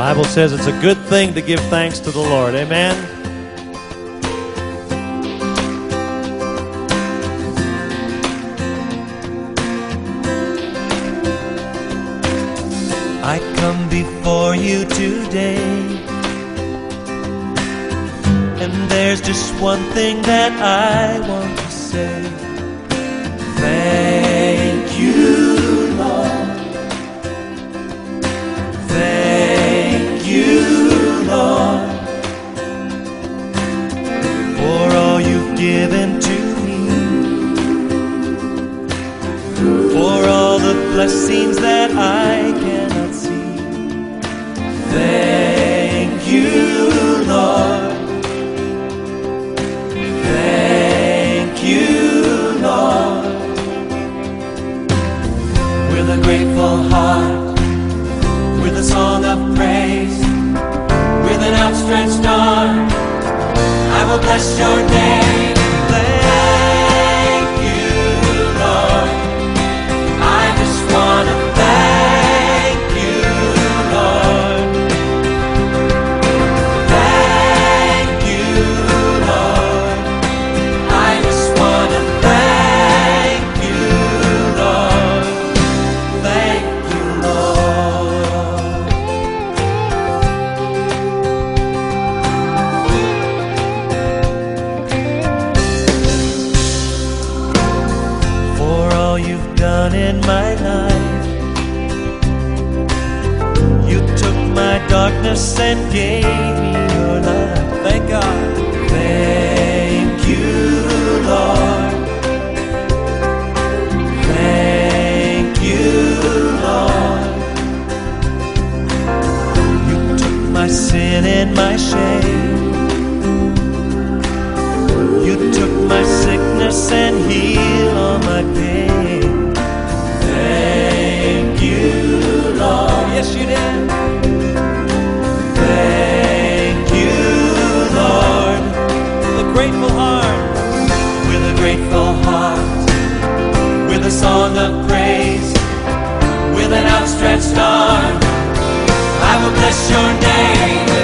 Bible says it's a good thing to give thanks to the Lord. Amen. I come before you today. And there's just one thing that I want to say. Thank you, given to me. For all the blessings that I cannot see. Thank you, Lord. Thank you, Lord. With a grateful heart, with a song of praise, with an outstretched arm, I will bless your name. Grateful heart. With a grateful heart. With a song of praise. With an outstretched arm. I will bless your name.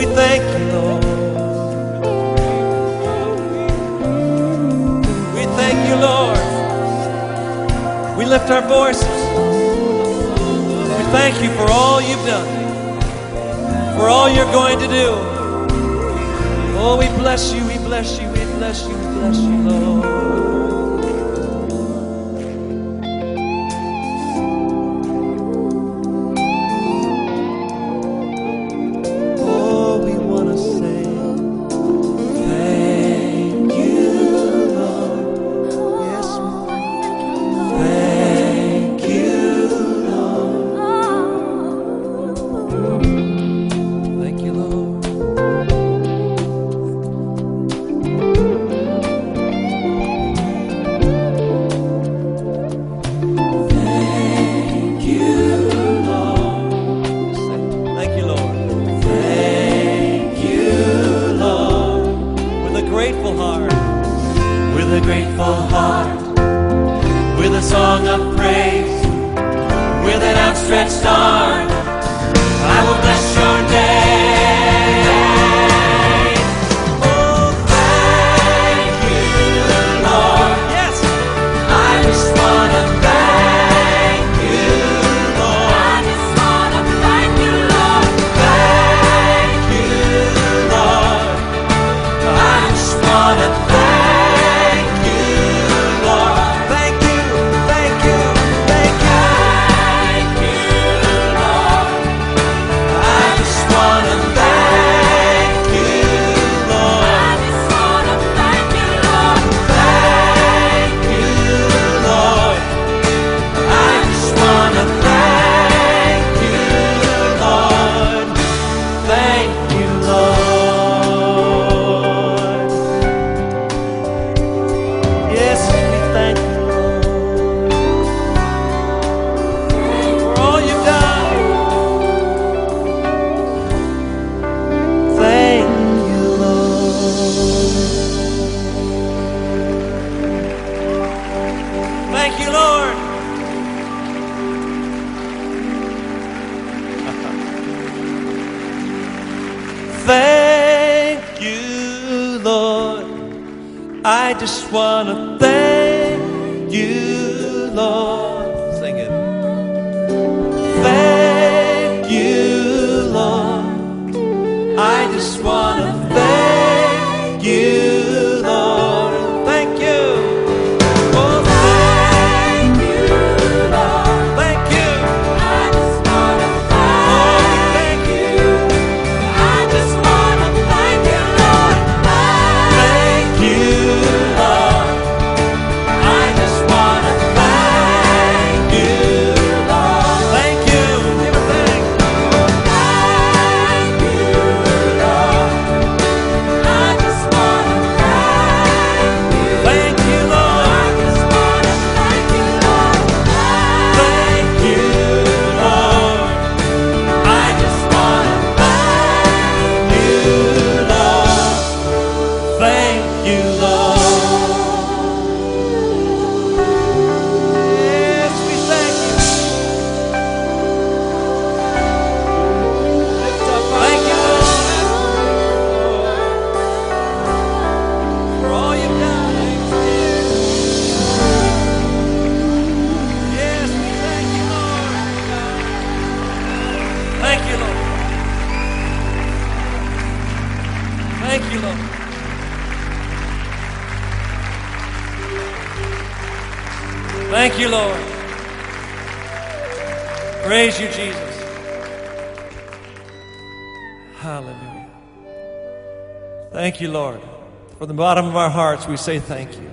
We thank you, Lord. We thank you, Lord. We lift our voices. We thank you for all you've done, for all you're going to do. Oh, we bless you, we bless you, we bless you, we bless you, Lord. With an I just want to thank you, Lord. Thank you, Lord. Praise you, Jesus. Hallelujah. Thank you, Lord. From the bottom of our hearts, we say thank you.